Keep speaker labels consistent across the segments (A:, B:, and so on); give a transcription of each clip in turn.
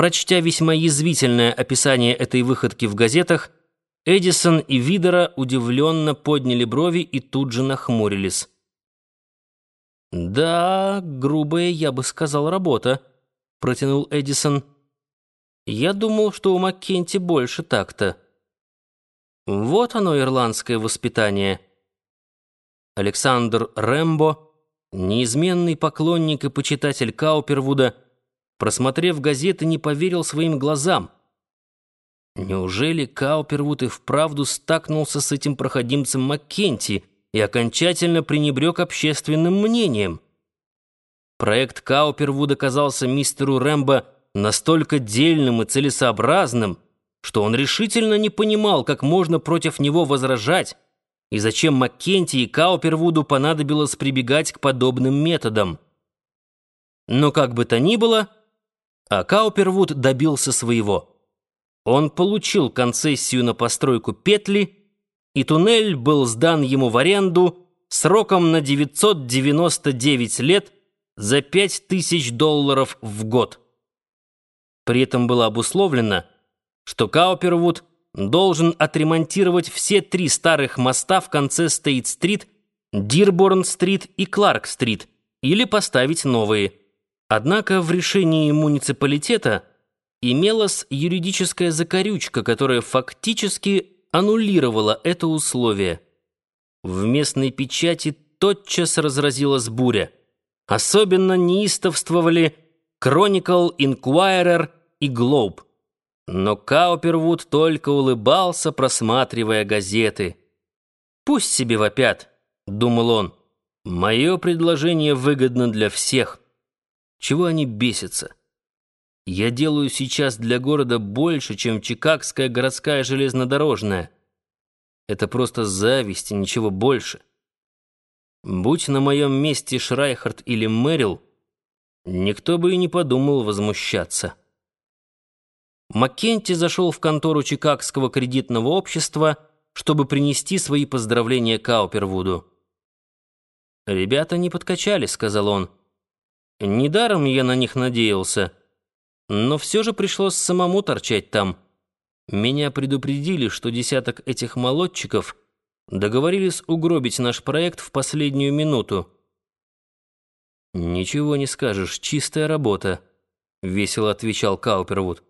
A: Прочтя весьма язвительное описание этой выходки в газетах, Эдисон и Видера удивленно подняли брови и тут же нахмурились. «Да, грубая, я бы сказал, работа», — протянул Эдисон. «Я думал, что у Маккенти больше так-то». Вот оно, ирландское воспитание. Александр Рэмбо, неизменный поклонник и почитатель Каупервуда, просмотрев газеты, не поверил своим глазам. Неужели Каупервуд и вправду стакнулся с этим проходимцем Маккенти и окончательно пренебрег общественным мнением? Проект Каупервуда казался мистеру Рэмбо настолько дельным и целесообразным, что он решительно не понимал, как можно против него возражать, и зачем Маккенти и Каупервуду понадобилось прибегать к подобным методам. Но как бы то ни было, а Каупервуд добился своего. Он получил концессию на постройку петли, и туннель был сдан ему в аренду сроком на 999 лет за 5000 долларов в год. При этом было обусловлено, что Каупервуд должен отремонтировать все три старых моста в конце Стейт-стрит, Дирборн-стрит и Кларк-стрит или поставить новые. Однако в решении муниципалитета имелась юридическая закорючка, которая фактически аннулировала это условие. В местной печати тотчас разразилась буря. Особенно неистовствовали Chronicle, Inquirer и Globe. Но Каупервуд только улыбался, просматривая газеты. «Пусть себе вопят», — думал он. «Мое предложение выгодно для всех. Чего они бесятся? Я делаю сейчас для города больше, чем Чикагская городская железнодорожная. Это просто зависть и ничего больше. Будь на моем месте Шрайхард или Мэрил, никто бы и не подумал возмущаться». Маккенти зашел в контору Чикагского кредитного общества, чтобы принести свои поздравления Каупервуду. «Ребята не подкачали», — сказал он. «Недаром я на них надеялся. Но все же пришлось самому торчать там. Меня предупредили, что десяток этих молодчиков договорились угробить наш проект в последнюю минуту». «Ничего не скажешь, чистая работа», — весело отвечал Каупервуд.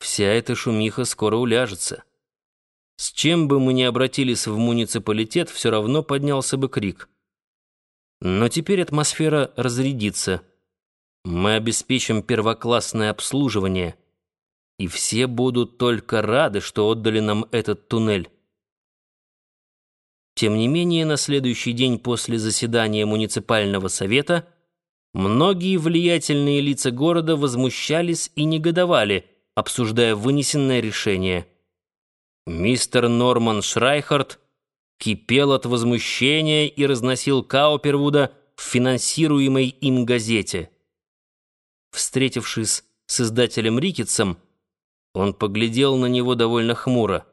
A: Вся эта шумиха скоро уляжется. С чем бы мы ни обратились в муниципалитет, все равно поднялся бы крик. Но теперь атмосфера разрядится. Мы обеспечим первоклассное обслуживание. И все будут только рады, что отдали нам этот туннель. Тем не менее, на следующий день после заседания муниципального совета многие влиятельные лица города возмущались и негодовали – обсуждая вынесенное решение. Мистер Норман Шрайхард кипел от возмущения и разносил Каупервуда в финансируемой им газете. Встретившись с издателем Рикетсом, он поглядел на него довольно хмуро.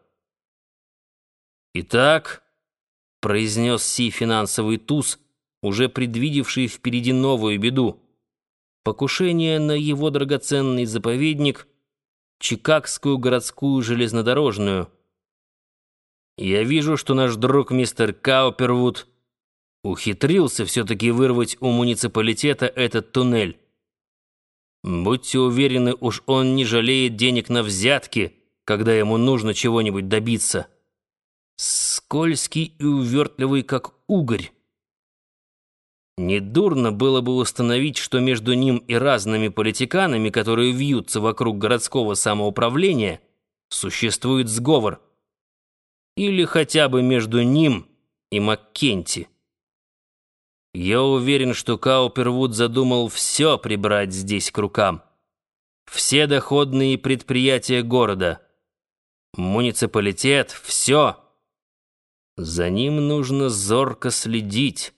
A: «Итак», — произнес Си финансовый туз, уже предвидевший впереди новую беду, покушение на его драгоценный заповедник — Чикагскую городскую железнодорожную. Я вижу, что наш друг мистер Каупервуд ухитрился все-таки вырвать у муниципалитета этот туннель. Будьте уверены, уж он не жалеет денег на взятки, когда ему нужно чего-нибудь добиться. Скользкий и увертливый, как угорь. Недурно было бы установить, что между ним и разными политиканами, которые вьются вокруг городского самоуправления, существует сговор. Или хотя бы между ним и Маккенти. Я уверен, что Каупервуд задумал все прибрать здесь к рукам. Все доходные предприятия города. Муниципалитет, все. За ним нужно зорко следить.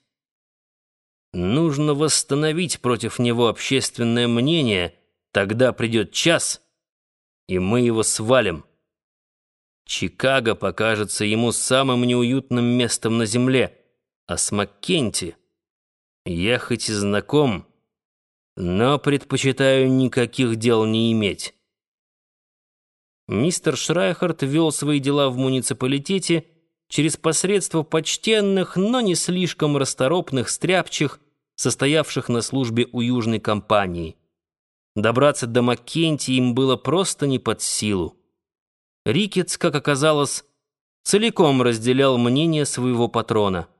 A: Нужно восстановить против него общественное мнение, тогда придет час, и мы его свалим. Чикаго покажется ему самым неуютным местом на земле, а с Маккенти я хоть и знаком, но предпочитаю никаких дел не иметь». Мистер Шрайхард вел свои дела в муниципалитете через посредство почтенных, но не слишком расторопных стряпчих, состоявших на службе у южной компании. Добраться до Маккенти им было просто не под силу. Рикетс, как оказалось, целиком разделял мнение своего патрона —